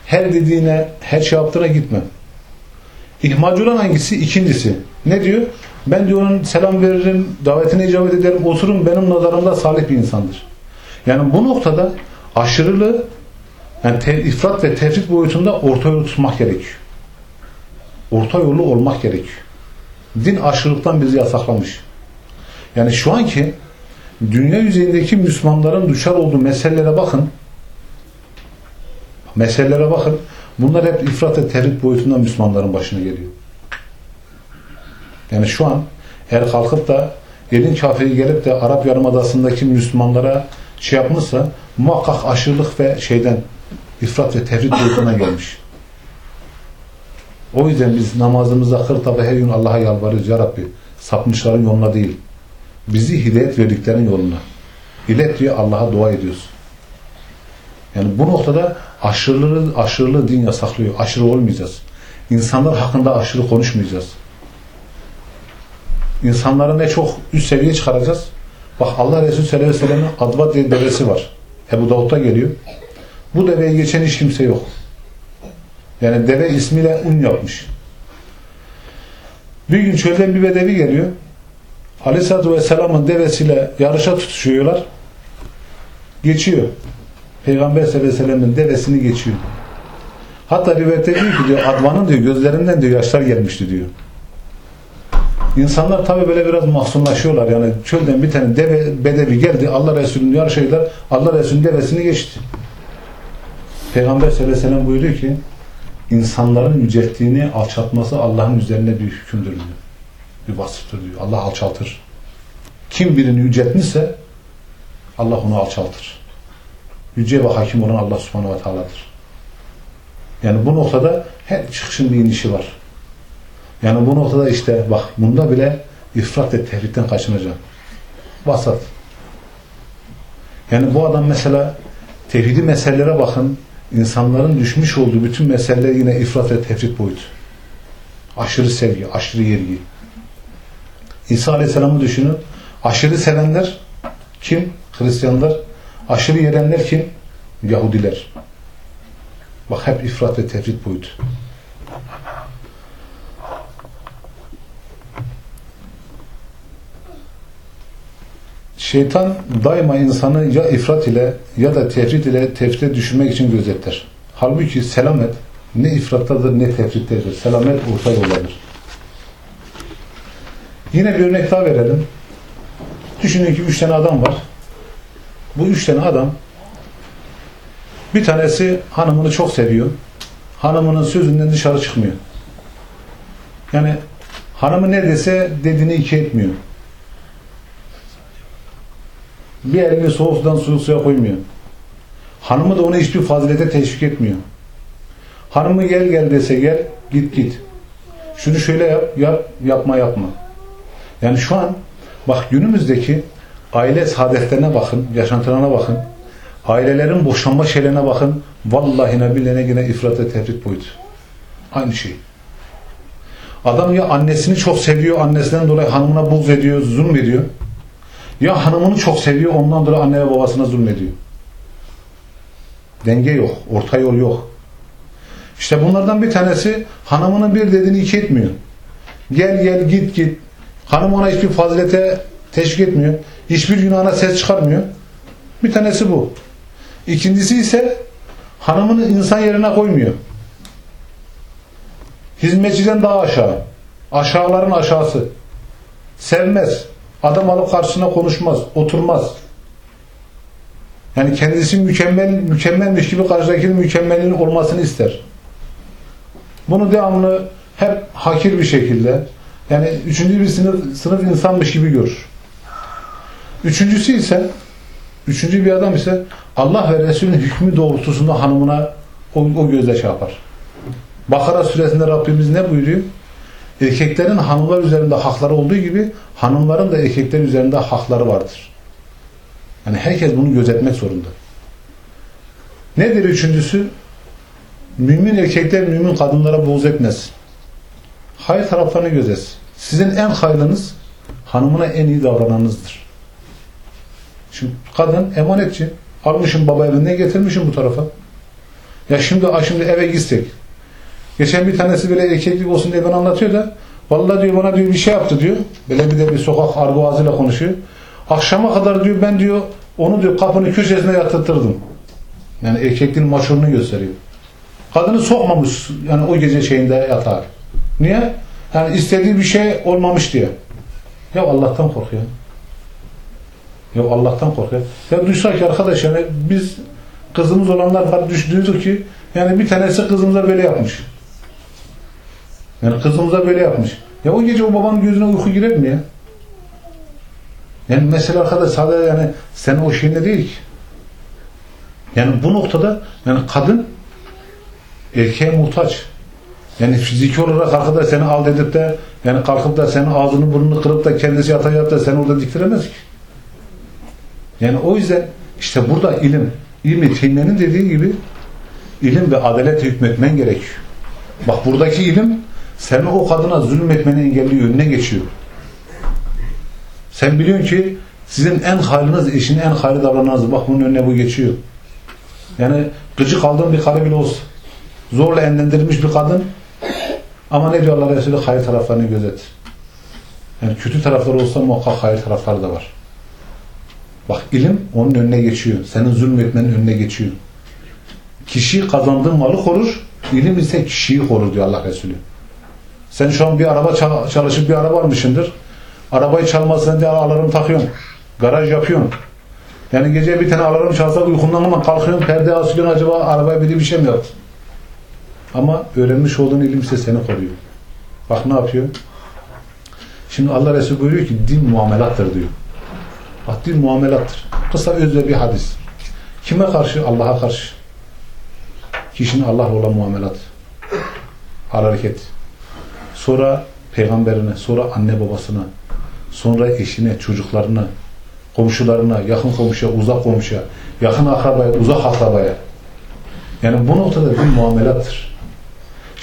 her dediğine, her şey yaptığına gitmem. İhmalci olan hangisi? İkincisi. Ne diyor? Ben diyor onun selam veririm, davetine icabet ederim, otururum benim nazarımda salih bir insandır. Yani bu noktada aşırılığı yani te, ifrat ve tefrit boyutunda orta yolu tutmak gerekiyor. Orta yolu olmak gerekiyor. Din aşırılıktan bizi yasaklamış. Yani şu anki dünya yüzeyindeki Müslümanların düşer olduğu meselelere bakın. Meselelere bakın. Bunlar hep ifrat ve tefrit boyutundan Müslümanların başına geliyor. Yani şu an eğer kalkıp da elin kafiri gelip de Arap Yarımadası'ndaki Müslümanlara şey yapmışsa muhakkak aşırılık ve şeyden ifrat ve tefrit boyutuna gelmiş. O yüzden biz namazımızda hırta ve her gün Allah'a yalvarıyoruz. Ya Rabbi sapmışların yoluna değil. Bizi hidayet verdiklerin yoluna. İlet diye Allah'a dua ediyoruz. Yani bu noktada aşırılığı, aşırılığı din yasaklıyor. Aşırı olmayacağız. İnsanlar hakkında aşırı konuşmayacağız. İnsanları ne çok üst seviye çıkaracağız. Bak Allah Resulü sallallahu aleyhi ve sellem'in Advat diye devesi var. Ebu Davud'da geliyor. Bu deveye geçen hiç kimse yok. Yani deve ismiyle un yapmış. Bir gün çölden bir bedevi geliyor. Aleyhisselatü Vesselam'ın devesiyle yarışa tutuşuyorlar. Geçiyor. Peygamber sallallahu aleyhi devesini geçiyor. Hatta rivayette diyor ki diyor, Advan'ın diyor, gözlerinden diyor, yaşlar gelmişti diyor. İnsanlar tabi böyle biraz mahzunlaşıyorlar. Yani çölden bir tane deve, bedevi geldi. Allah Resulü'nün yarışıyla Allah Resulü'nün devesini geçti. Peygamber sallallahu aleyhi ve buyuruyor ki insanların yücelttiğini alçaltması Allah'ın üzerine bir hükümdür diyor. Bir vasıftır diyor. Allah alçaltır. Kim birini yüceltmişse Allah onu alçaltır. Yüce ve hakim olan Allah subhanahu ve teala'dır. Yani bu noktada her çıkışın bir inişi var. Yani bu noktada işte bak bunda bile ifrat ve tehritten kaçınacağım. Vasat. Yani bu adam mesela tevhidi meselelere bakın insanların düşmüş olduğu bütün meseleler yine ifrat ve tefrit boyutu. Aşırı sevgi, aşırı yergi. İsa Aleyhisselam'ı düşünün. Aşırı sevenler kim? Hristiyanlar. Aşırı yerenler kim? Yahudiler. Bak hep ifrat ve tefrit boyutu. Şeytan daima insanı ya ifrat ile ya da tefrit ile tefrite düşürmek için gözetler. Halbuki selamet ne ifrattadır ne tefrittedir. Selamet orta yoldadır. Yine bir örnek daha verelim. Düşünün ki üç tane adam var. Bu üç tane adam bir tanesi hanımını çok seviyor. Hanımının sözünden dışarı çıkmıyor. Yani hanımı ne dese dediğini iki etmiyor. Bir elini soğuk sudan soğuk suya koymuyor. Hanımı da onu hiçbir fazilete teşvik etmiyor. Hanımı gel gel dese gel, git git. Şunu şöyle yap, yap, yapma yapma. Yani şu an bak günümüzdeki aile saadetlerine bakın, yaşantılarına bakın. Ailelerin boşanma şeylerine bakın. Vallahi ne billahi yine ifrat ve tefrit boyutu. Aynı şey. Adam ya annesini çok seviyor, annesinden dolayı hanımına buğz ediyor, zulmediyor. Ya hanımını çok seviyor, ondan dolayı anne ve babasına zulmediyor. Denge yok, orta yol yok. İşte bunlardan bir tanesi hanımının bir dediğini iki etmiyor. Gel gel git git. Hanım ona hiçbir fazilete teşvik etmiyor. Hiçbir günahına ses çıkarmıyor. Bir tanesi bu. İkincisi ise hanımını insan yerine koymuyor. Hizmetçiden daha aşağı. Aşağıların aşağısı. Sevmez. Adam alıp karşısına konuşmaz. Oturmaz. Yani kendisi mükemmel, mükemmelmiş gibi karşıdakinin mükemmelinin olmasını ister. Bunu devamlı hep hakir bir şekilde yani üçüncü bir sınıf, sınıf insanmış gibi görür. Üçüncüsü ise üçüncü bir adam ise Allah ve Resulünün hükmü doğrultusunda hanımına o, o gözle şey. Bakara suresinde Rabbimiz ne buyuruyor? Erkeklerin hanımlar üzerinde hakları olduğu gibi hanımların da erkekler üzerinde hakları vardır. Yani herkes bunu gözetmek zorunda. Nedir üçüncüsü? Mümin erkekler mümin kadınlara boğuz etmez. Hayır taraflarını gözetsin. Sizin en hayırlınız hanımına en iyi davrananınızdır. Şimdi kadın emanetçi. Almışım baba evinden getirmişim bu tarafa. Ya şimdi, şimdi eve gitsek. Geçen bir tanesi böyle erkeklik olsun diye bana anlatıyor da vallahi diyor bana diyor bir şey yaptı diyor. Böyle bir de bir sokak argo konuşuyor. Akşama kadar diyor ben diyor onu diyor kapının köşesine yatırtırdım. Yani erkekliğin maşurunu gösteriyor. Kadını sokmamış yani o gece şeyinde yatar. Niye? Yani istediği bir şey olmamış diye. Ya Allah'tan korkuyor. Ya Allah'tan korkuyor. Ya duysak ki arkadaş yani biz kızımız olanlar var düştüydük ki yani bir tanesi kızımıza böyle yapmış. Yani kızımıza böyle yapmış. Ya o gece o babanın gözüne uyku girer mi ya? Yani mesela arkadaş sadece yani sen o şeyinde değil ki. Yani bu noktada yani kadın erkeğe muhtaç. Yani fiziki olarak arkadaş seni al edip de yani kalkıp da senin ağzını burnunu kırıp da kendisi yatağa yap da seni orada diktiremez ki. Yani o yüzden işte burada ilim, ilmi Teymiye'nin dediği gibi ilim ve adalet hükmetmen gerekiyor. Bak buradaki ilim seni o kadına zulmetmeni engelliyor, önüne geçiyor. Sen biliyorsun ki sizin en hayrınız, eşinin en hayırlı davrananınız. Bak bunun önüne bu geçiyor. Yani gıcık aldığın bir karı bile olsa zorla enlendirilmiş bir kadın ama ne diyor Allah Resulü? Hayır taraflarını gözet. Yani kötü tarafları olsa muhakkak hayır tarafları da var. Bak ilim onun önüne geçiyor. Senin zulmetmenin önüne geçiyor. Kişi kazandığı malı korur, ilim ise kişiyi korur diyor Allah Resulü. Sen şu an bir araba çalışıp bir araba almışsındır. Arabayı çalmasına diye alarm takıyorsun. Garaj yapıyorsun. Yani gece bir tane alarm çalsa uykundan ama kalkıyorsun, perde asıyorsun acaba arabaya biri bir şey mi yaptı? Ama öğrenmiş olduğun ilim ise seni koruyor. Bak ne yapıyor? Şimdi Allah Resulü buyuruyor ki din muamelattır diyor. Bak din muamelattır. Kısa özle bir hadis. Kime karşı? Allah'a karşı. Kişinin Allah'la olan muamelat. Hareket. Sonra peygamberine, sonra anne babasına, sonra eşine, çocuklarına, komşularına, yakın komşuya, uzak komşuya, yakın akrabaya, uzak akrabaya. Yani bu noktada bir muamelattır.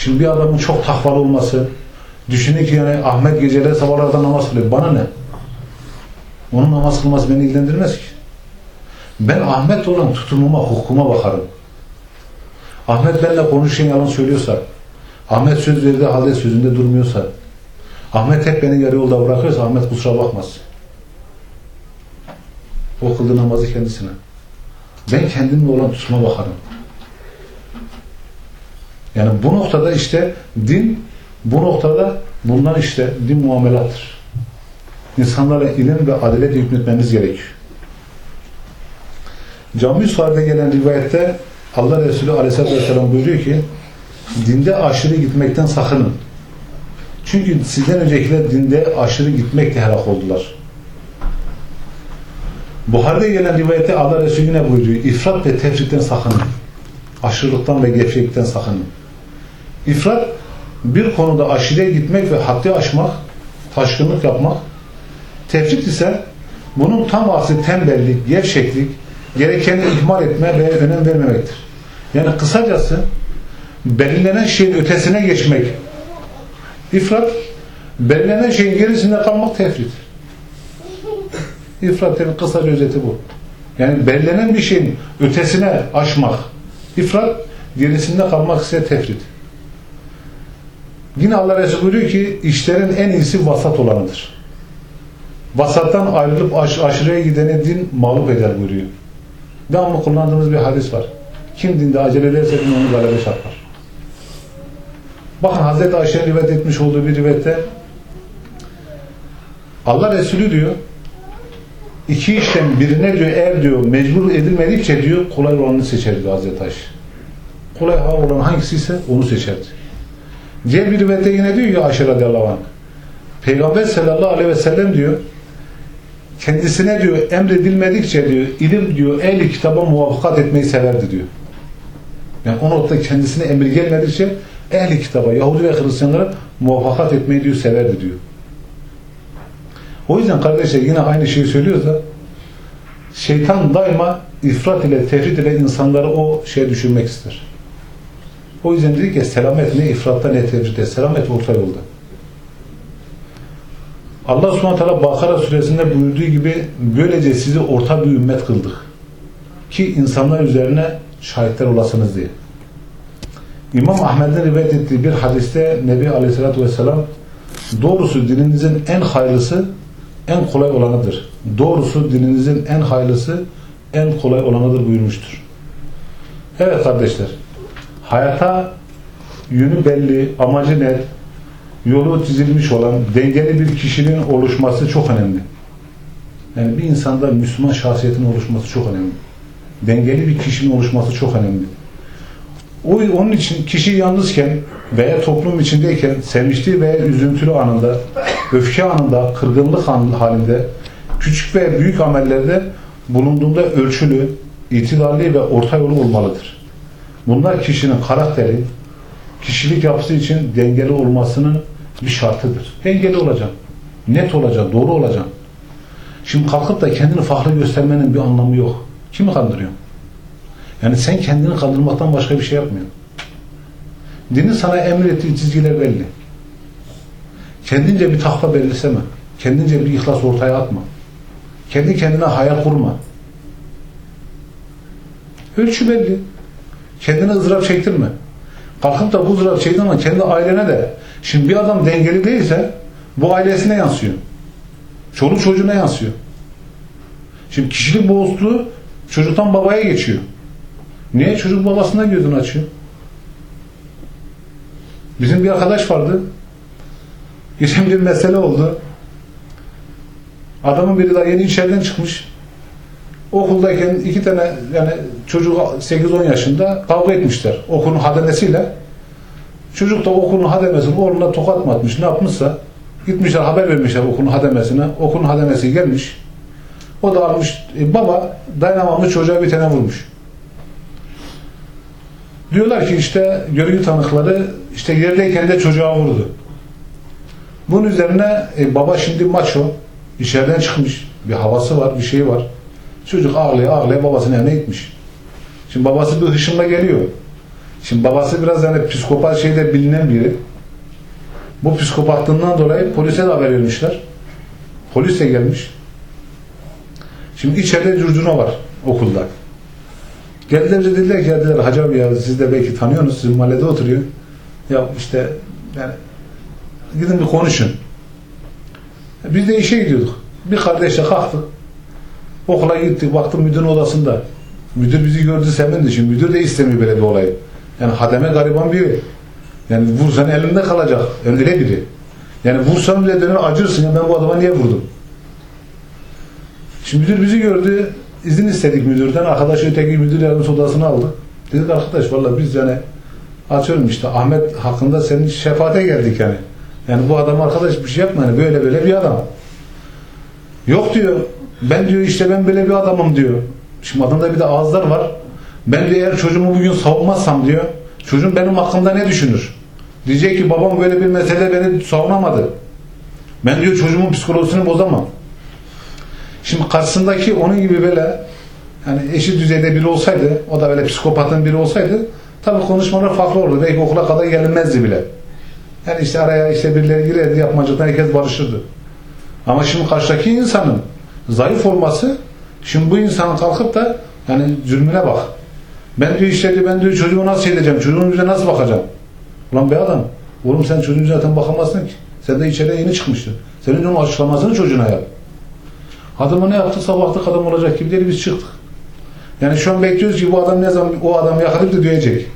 Şimdi bir adamın çok takvalı olması, düşünün ki yani Ahmet geceleri sabahlarda namaz kılıyor. Bana ne? Onun namaz kılması beni ilgilendirmez ki. Ben Ahmet olan tutumuma, hukukuma bakarım. Ahmet benimle konuşurken yalan söylüyorsa, Ahmet söz verdiği halde sözünde durmuyorsa, Ahmet hep beni yarı yolda bırakıyorsa Ahmet kusura bakmaz. O kıldığı namazı kendisine. Ben kendimle olan tutuma bakarım. Yani bu noktada işte din, bu noktada bundan işte din muamelattır. insanlara ilim ve adalet hükmetmemiz gerekiyor. Cami Suar'da gelen rivayette Allah Resulü Aleyhisselatü Vesselam buyuruyor ki dinde aşırı gitmekten sakının. Çünkü sizden öncekiler dinde aşırı gitmekle helak oldular. Buhar'da gelen rivayette Allah Resulü yine buyuruyor. İfrat ve tefritten sakının. Aşırılıktan ve gevşeklikten sakının. İfrat bir konuda aşırıya gitmek ve haddi aşmak, taşkınlık yapmak. Tefrit ise bunun tam aksi tembellik, gevşeklik, gerekeni ihmal etme ve önem vermemektir. Yani kısacası belirlenen şeyin ötesine geçmek ifrat, belirlenen şeyin gerisinde kalmak tefrit. İfrat tabi kısaca özeti bu. Yani belirlenen bir şeyin ötesine aşmak ifrat, gerisinde kalmak ise tefrit. Yine Allah Resulü buyuruyor ki işlerin en iyisi vasat olanıdır. Vasattan ayrılıp aş aşırıya gidene din mağlup eder buyuruyor. Devamlı kullandığımız bir hadis var. Kim dinde acele ederse din onu galebe çarpar. Bakın Hazreti Ayşe'nin rivayet etmiş olduğu bir rivayette Allah Resulü diyor iki işten birine diyor eğer diyor mecbur edilmedikçe diyor kolay olanı seçer diyor Hazreti Ayşe. Kolay olan hangisi ise onu seçerdi. Diğer bir rivayette yine diyor ya Ayşe radıyallahu anh Peygamber sallallahu aleyhi ve sellem diyor kendisine diyor emredilmedikçe diyor ilim diyor ehli kitaba muvaffakat etmeyi severdi diyor. Yani o noktada kendisine emir gelmedikçe ehli kitaba Yahudi ve Hristiyanlara muvaffakat etmeyi diyor severdi diyor. O yüzden kardeşler yine aynı şeyi söylüyoruz da şeytan daima ifrat ile tefrit ile insanları o şeye düşürmek ister. O yüzden dedik ya selamet ne ifratta ne tefritte. Selamet orta yolda. Allah subhanahu teala Bakara suresinde buyurduğu gibi böylece sizi orta bir ümmet kıldık. Ki insanlar üzerine şahitler olasınız diye. İmam Ahmet'in rivayet ettiği bir hadiste Nebi Aleyhisselatü Vesselam doğrusu dininizin en hayırlısı en kolay olanıdır. Doğrusu dininizin en hayırlısı en kolay olanıdır buyurmuştur. Evet kardeşler hayata yönü belli, amacı net, yolu çizilmiş olan dengeli bir kişinin oluşması çok önemli. Yani bir insanda Müslüman şahsiyetin oluşması çok önemli. Dengeli bir kişinin oluşması çok önemli. O, onun için kişi yalnızken veya toplum içindeyken sevinçli veya üzüntülü anında, öfke anında, kırgınlık halinde, küçük ve büyük amellerde bulunduğunda ölçülü, itidarlı ve orta yolu olmalıdır. Bunlar kişinin karakteri, kişilik yapısı için dengeli olmasının bir şartıdır. Dengeli olacak, net olacak, doğru olacak. Şimdi kalkıp da kendini farklı göstermenin bir anlamı yok. Kimi kandırıyor? Yani sen kendini kandırmaktan başka bir şey yapmıyorsun. Dinin sana emrettiği çizgiler belli. Kendince bir takla belirleseme. Kendince bir ihlas ortaya atma. Kendi kendine hayal kurma. Ölçü belli. Kendine ızdırap çektirme. Kalkıp da bu ızdırap çektirme ama kendi ailene de. Şimdi bir adam dengeli değilse bu ailesine yansıyor. Çoluk çocuğuna yansıyor. Şimdi kişilik bozukluğu çocuktan babaya geçiyor. Niye? Çocuk babasına gözünü açıyor. Bizim bir arkadaş vardı. Geçen bir mesele oldu. Adamın biri daha yeni içeriden çıkmış. Okuldayken iki tane yani çocuk 8-10 yaşında kavga etmişler okulun hademesiyle. Çocuk da okulun hademesini oğluna tokat mı atmış ne yapmışsa gitmişler haber vermişler okulun hademesine. Okulun hademesi gelmiş. O da almış e, baba dayanamamış çocuğa bir tane vurmuş. Diyorlar ki işte görgü tanıkları işte yerdeyken de çocuğa vurdu. Bunun üzerine e, baba şimdi maço içeriden çıkmış. Bir havası var, bir şey var. Çocuk ağlaya ağlaya babasının yanına gitmiş. Şimdi babası bir hışımla geliyor. Şimdi babası biraz yani psikopat şeyde bilinen biri. Bu psikopatlığından dolayı polise de haber vermişler. Polis de gelmiş. Şimdi içeride curcuna var okulda. Geldiler bize dediler ki dediler Hacı ya siz de belki tanıyorsunuz sizin mahallede oturuyor. Ya işte yani gidin bir konuşun. Biz de işe gidiyorduk. Bir kardeşle kalktık. Okula gittik. Baktım müdürün odasında. Müdür bizi gördü sevindi. Şimdi müdür de istemiyor böyle bir olayı. Yani hademe gariban biri. Yani vursan elinde kalacak. Öyle biri. Yani vursan bile döner acırsın. Ya ben bu adama niye vurdum? Şimdi müdür bizi gördü. izin istedik müdürden. Arkadaşı öteki müdür yardımcısı odasına aldık. Dedik arkadaş vallahi biz yani açıyorum işte Ahmet hakkında senin şefaate geldik yani. Yani bu adam arkadaş bir şey yapma yani böyle böyle bir adam. Yok diyor. Ben diyor işte ben böyle bir adamım diyor. Şimdi adında bir de ağızlar var. Ben diyor eğer çocuğumu bugün savunmazsam diyor. Çocuğum benim hakkımda ne düşünür? Diyecek ki babam böyle bir mesele beni savunamadı. Ben diyor çocuğumun psikolojisini bozamam. Şimdi karşısındaki onun gibi böyle yani eşit düzeyde biri olsaydı, o da böyle psikopatın biri olsaydı tabii konuşmalar farklı olurdu. Belki okula kadar gelinmezdi bile. Yani işte araya işte birileri girerdi, yapmacıktan herkes barışırdı. Ama şimdi karşıdaki insanın zayıf olması şimdi bu insan kalkıp da yani zulmüne bak. Ben diyor diyor, ben diyor çocuğumu nasıl edeceğim, çocuğumun yüzüne nasıl bakacağım? Ulan be adam, oğlum sen çocuğun zaten bakamazsın ki. Sen de içeride yeni çıkmıştın. Senin onun açıklamasını çocuğuna yap. Adamı ne yaptı? Sabahlık adam olacak gibi değil biz çıktık. Yani şu an bekliyoruz ki bu adam ne zaman o adamı yakalayıp da diyecek.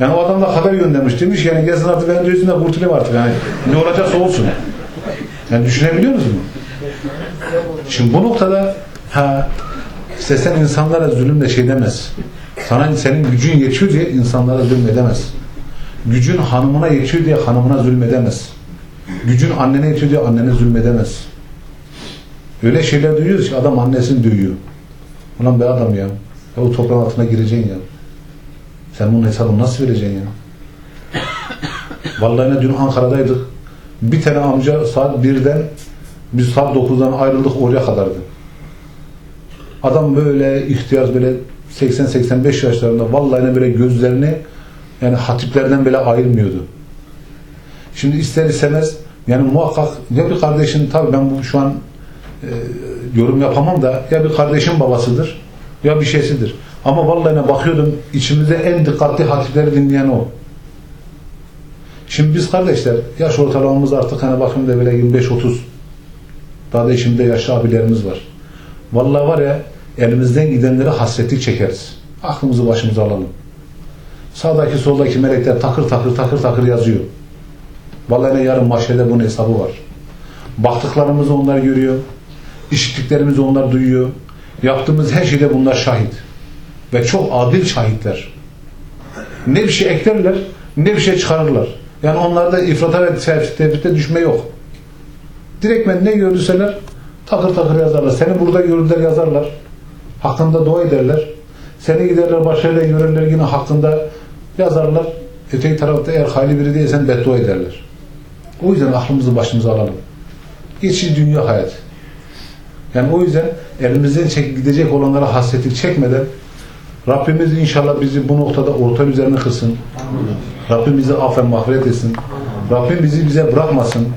Yani o adam da haber göndermiş demiş yani gelsin artık ben diyor yüzünden kurtulayım artık yani ne olacaksa olsun. Yani düşünebiliyor musun? Şimdi bu noktada ha işte sen insanlara zulümle şey demez. Sana senin gücün yetiyor diye insanlara zulmedemez. Gücün hanımına yetiyor diye hanımına zulmedemez. Gücün annene yetiyor diye annene zulmedemez. Öyle şeyler duyuyoruz ki adam annesini dövüyor. Ulan be adam ya. Ya o toprağın altına gireceksin ya. Sen bunun hesabını nasıl vereceksin ya? Vallahi ne dün Ankara'daydık. Bir tane amca saat birden biz saat 9'dan ayrıldık oraya kadardı. Adam böyle ihtiyar böyle 80-85 yaşlarında vallahi böyle gözlerini yani hatiplerden bile ayırmıyordu. Şimdi ister istemez yani muhakkak ya bir kardeşin tabii ben bu şu an e, yorum yapamam da ya bir kardeşin babasıdır ya bir şeysidir. Ama vallahi ne bakıyordum içimizde en dikkatli hatipleri dinleyen o. Şimdi biz kardeşler yaş ortalamamız artık hani bakın da böyle 25-30 daha da içimde yaşlı abilerimiz var. Vallahi var ya elimizden gidenlere hasretlik çekeriz. Aklımızı başımıza alalım. Sağdaki soldaki melekler takır takır takır takır yazıyor. Vallahi ne yarın mahşerde bunun hesabı var. Baktıklarımızı onlar görüyor. İşittiklerimizi onlar duyuyor. Yaptığımız her şeyde bunlar şahit. Ve çok adil şahitler. Ne bir şey eklerler, ne bir şey çıkarırlar. Yani onlarda ifrata ve tefrite düşme yok. Direkt ben ne gördüseler takır takır yazarlar. Seni burada gördüler yazarlar. Hakkında dua ederler. Seni giderler başarıyla görürler yine hakkında yazarlar. Öteki tarafta eğer hayli biri değilsen beddua ederler. O yüzden aklımızı başımıza alalım. Geçici dünya hayat. Yani o yüzden elimizden çek, gidecek olanlara hasretlik çekmeden Rabbimiz inşallah bizi bu noktada orta üzerine kılsın. Rabbim bizi afen mağfiret etsin. Rabbim bizi bize bırakmasın.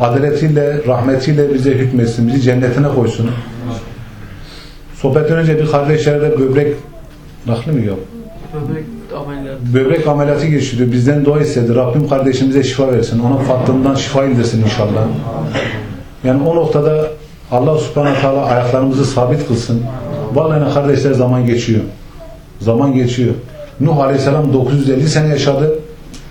Adaletiyle, rahmetiyle bize hükmetsin. Bizi cennetine koysun. Sohbetten önce bir kardeşlerde böbrek nakli mi yok? Böbrek ameliyatı. Böbrek ameliyatı geçiriyor. Bizden dua istedi. Rabbim kardeşimize şifa versin. Ona fattığından şifa indirsin inşallah. Yani o noktada Allah subhanahu teala ayaklarımızı sabit kılsın. Vallahi kardeşler zaman geçiyor. Zaman geçiyor. Nuh aleyhisselam 950 sene yaşadı.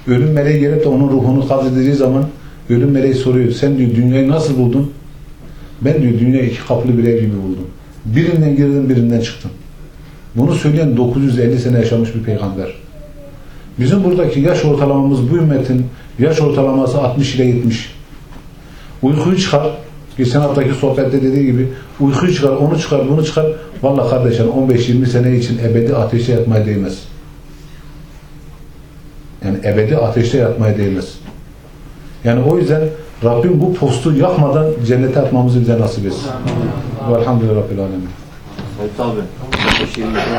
Ölüm meleği gelip de onun ruhunu kabzedeceği zaman ölüm meleği soruyor. Sen diyor dünyayı nasıl buldun? Ben diyor dünya iki kapılı bir ev gibi buldum. Birinden girdim birinden çıktım. Bunu söyleyen 950 sene yaşamış bir peygamber. Bizim buradaki yaş ortalamamız bu ümmetin yaş ortalaması 60 ile 70. Uykuyu çıkar. Geçen haftaki sohbette dediği gibi uykuyu çıkar, onu çıkar, bunu çıkar. Vallahi kardeşler 15-20 sene için ebedi ateşte yatmaya değmez. Yani ebedi ateşte yatmaya değmez. Yani o yüzden Rabbim bu postu yakmadan cennete atmamızı bize nasip etsin. Velhamdülillah Rabbil Alemin. Evet abi.